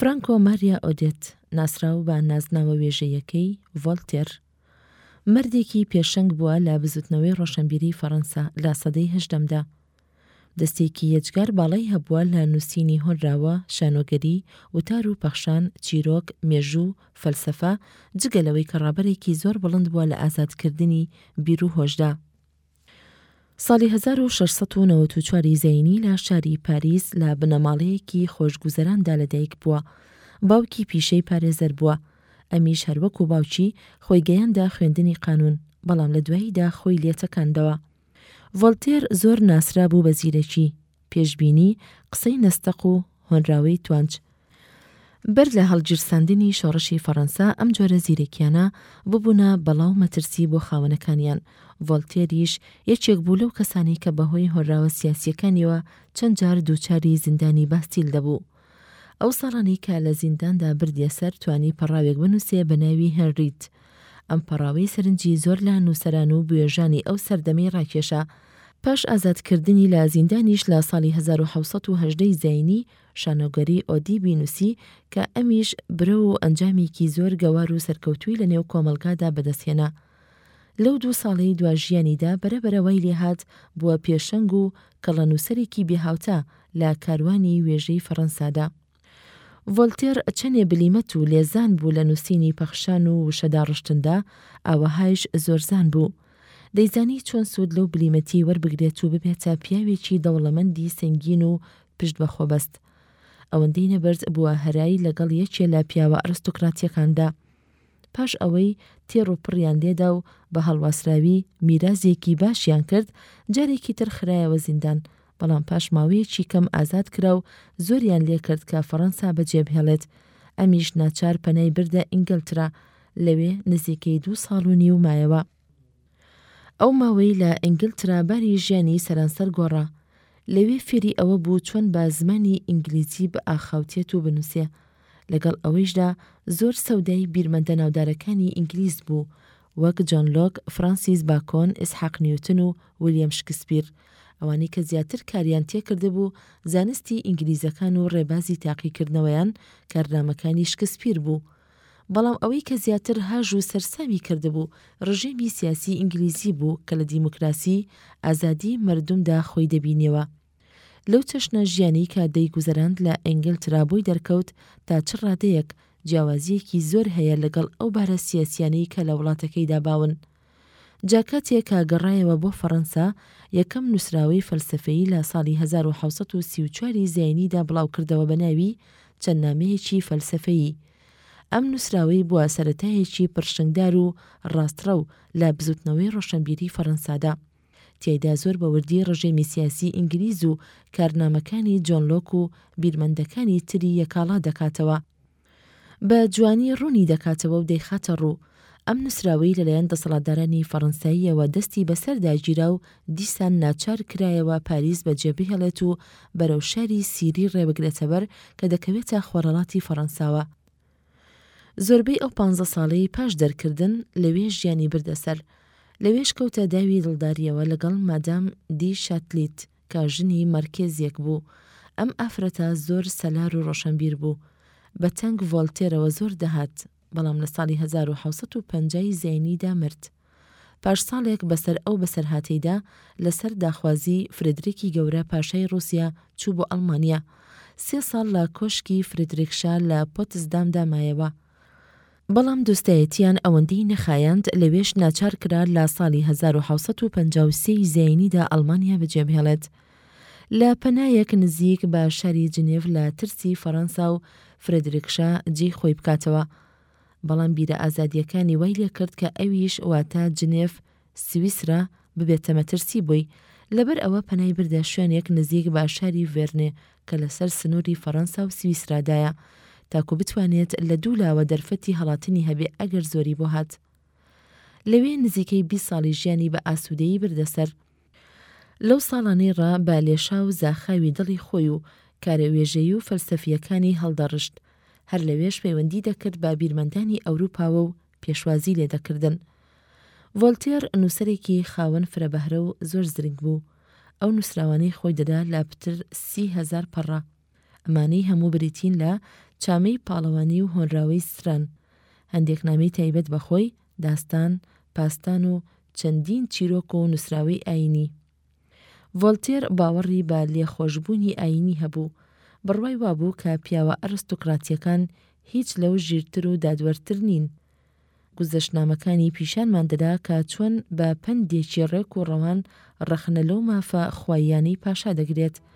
فرانکۆ ماریا ئۆدێت، ناسراو بە نازناوە وێژەییەکەی، ڤۆلتێر، مەردێکی پێشەنگ بووە لە بزووتنەوەی ڕۆشەنبیریی فەڕەنسا لە سەدەی هەژدەمدا. دەستێکی یەجگار باڵای هەبووە لە نووسینی هۆنراوە، شانۆگەری، وتار و پەخشان، چیرۆک، مێژوو، فەلسەفە، جگە لەوەی کە ڕابەرێکی زۆر بڵند بووە لە ئازادکردنی بیروهۆشدا. ساڵی هەزار و شەش سەد و نەوەد و چوار ی زەینی لە شاری پاریس لە بنەماڵەیەکی خۆشگوزەراندا لەدایکبووە. باوکی پیشەی پارێزەر بووە. ئەمیش هەر وەکو باوکی، خۆی گەیاندە خوێندنی قانون، بەڵام لە دواییدا خۆی لێتەکاندەوە. ڤۆلتێر زۆر ناسرابوو بە زیرەکی، پێشبینی، قسەی نەستەق و هۆنراوەی توانج. بەر لە هەڵگیرساندنی شۆڕشی فەڕەنسا ئەم جۆرە زیرەکیانە ببوونە بەڵا و مەترسی بۆ خاوەنەکانیان، ڤۆلتێر یش یەکێک بوو لەو کەسانەی کە بەهۆی هۆنراوە سیاسییەکانیەوە چەند جار دووچاری زیندانی باستیل دەبوو. ئەو ساڵانەی کە لە زینداندا بردیە سەر توانی پەڕاوێک بنووسێ بە ناوی هێنریت. ئەم پەڕاوەی سەرنجی زۆر لە نووسەران و بوێژانی ئەو سەردەمەی ڕاکێشا. پاش ئازادکردنی لە زیندانیش لە ساڵی هەزار و حەوت سەد و هەژدە ی زایینی شانۆگەری ئۆدیبی نووسی کە ئەمیش برەو و ئەنجامێکی زۆر گەوار و سەرکەوتووی لە نێو کۆمەڵگادا بەدەست هێنا. لەو دوو ساڵەی دوا ژیانیدا بەرەبەرە وای لێهات بووە پێشەنگ و کەڵەنووسەرێکی بێهاوتا لە کاروانی وێژەی فەڕەنسادا. ڤۆلتێر چەنێ بلیمەت و لێزان بوو لە نووسینی پەخشان و وشەداڕشتندا، ئاوەهایش زۆرزان بوو. دەیزانی چۆن سوود لەو بلیمەتی وەربگرێت و ببێتە پیاوێکی دەوڵەمەندی سەنگین و پشت بە خۆبەست. ئەوەندەی نەبرد بووە هەرای لەگەڵ یەکێ لە پیاوە ئەرستۆکراتییەکاندا. پاش ئەوەی تێڕ و پڕیان لێدا و بە هەڵواسراوی میرازێکی باشیان کرد، جارێکی تر خرایەوە زیندان، بەڵام پاش ماوەیەکی کەم ئازاد کرا و زۆریان لێ کرد کە فەڕەنسا بەجێبهێڵێت، ئەمیش ناچار پەنای بردە ئینگەلترا، لەوێ نزیکەی دوو ساڵ و نیو مایەوە. ئەو ماوەی لە ئینگلترا باری ژیانی سەرانسەر گۆڕا، لەوێ فێری ئەوە بوو چۆن بە زمانی ئینگلیزی بئاخاوتێت و بنووسێ، لەگەڵ ئەوەیشدا زۆر سەودای بیرمەندە ناودارەکانی ئینگلیز بوو وەک جۆن لۆک، فرانسیس باکۆن، ئیسحاق نیوتن و ویلیەم شکسپیر، ئەوانەی کە زیاتر کاریان تێ کردبوو زانستی ئینگلیزەکان و ڕێبازی تاقیکردنەوەیان کارنامەکانی شکسپیر بوو. بەڵام ئەوەی کە زیاتر هاژ و سەرسامی کردبوو ڕژێمی سیاسی ئینگلیزی بوو کە لە دیموکراسی، ئازادی، مەردمدا خۆی دەبینیەوە. لەو چەشنە ژیانەی کە دەیگوزەراند لە ئینگلترا بۆی دەرکەوت تا چ ڕادەیەک جیاوازییەکی زۆر هەیە لەگەڵ ئەو بارە سیاسییانەی کە لە وڵاتەکەیدا باون، جا کاتێ کە گەڕایەوە بۆ فەڕەنسا، یەکەم نووسراوەی فەلسەفەیی لە ساڵی هەزار و حەوت سەد و سی و چوار ی زایینی دا بڵاو کردەوە بە ناوی چەند نامەیەکی فەلسەفەیی. ئەم نووسراوەی بووە سەرەتایەکی پڕشنگدار و ڕاستڕەو لە بزووتنەوەی ڕۆشنبیریی فەڕەنسا دا. تیایدا زۆر بە وردی ڕژێمی سیاسیی ئینگلیز و کارنامەکانی جۆن لۆک و بیرمەندەکانی تری یەکاڵا دەکاتەوە. بە جوانی ڕوونی دەکاتەوە و دەیخاتە ڕوو، ئەم نووسراوەی لەلایەن دەسەڵاتدارانی فەڕەنساییەوە دەستی بەسەردا گیرا و دیسان ناچار کرایەوە پاریس بەجێبهێڵێت و بەرەو شاری سیری ڕێبگرێتەبەر کە دەکەوێتە خۆرهەڵاتی فەڕەنساوە. زۆربەی ئەو پانزە ساڵەی پاش دەرکردن لەوێ ژیانی بردە سەر. لەوێش کەوتە داوی دڵدارییەوە لەگەڵ مادام دی شاتلیت. کە ژنی مەرکێزیەک بوو. ئەم ئافرەتە زۆر سەلار و ڕۆشەنبیر بوو. بە تەنگ ڤۆلتێرەوە زۆر دەهات. بەڵام لە ساڵی هەزار و حەوت سەد و پەنجا ی زاینیدا مرد. پاش ساڵێک بەسەر ئەو بەسەرهاتەیدا، لەسەر داخوازی فرێدریکی گەورە پاشای ڕووسیا چوو بۆ ئەڵمانیا. سێ ساڵ لە کۆشکی فرێدریک شا لە پۆتسدامدا مایەوە. بەڵام دۆستایەتییان ئەوەندەی نەخایاند، لەوێش ناچار کرا لە ساڵی هەزار و حەوت سەد و پەنجا و سێ ی زایینیدا ئەڵمانیا بەجێبهێڵێت لە پەنایەک نزیک بە شاری جنێڤ لە ترسی فەڕەنسا و فرێدریک شا جێی خۆی بکاتەوە. بەڵام بیرە ئازادییەکانی وای لێکرد کە ئەویش واتە جنێڤ سویسرا ببێتە مەترسی بۆی، لەبەر ئەوە پەنای بردە شوێنێک نزیک بە شاری ڤێرنێ کە لەسەر سنووری فەڕەنسا و سویسرادایە، تاکو بتوانێت لە دوو لاوە دەرفەتی هەڵاتنی هەبێ ئەگەر زۆری بۆ هات. لەوێ نزیکەی بیست ساڵی ژیانی بە ئاسوودەیی بردە سەر. لەو ساڵانەی ڕا بە لێشاو زاخاوی دڵی خۆی و کارە وێژەیی و فەلسەفییەکانی هەڵدەڕشت، هەر لەوێش پەیوەندی دەکرد بە بیرمەندانی ئەوروپاوە و پێشوازی لێ دەکردن. ڤۆلتێر نووسەرێکی خاوەن فرەبەهرە و زۆر زرنگ بوو. ئەو نووسراوانەی خۆی دەدا لە پتر سی هەزار پەڕە. ئەمانەی هەموو بریتین لە چامەی پاڵەوانی و هۆنراوەی ستران، هەندێک نامەی تایبەت بە خۆی، داستان، پاستان و چەندین چیرۆک و نووسراوەی ئایینی. ڤۆلتێر باوەڕی بە لێخۆشبوونی ئایینی هەبوو، بڕوای وابوو کە پیاوە ئەرستۆکراتییەکان هیچ لەو ژیرتر و دادوەرتر نین. گوزەشتنامەکانی پیشانمان دەدا کە چۆن بە پەندێکی ڕێک و ڕەوان ڕەخنە لەو مافە خواییانەی پاشا دەگرێت،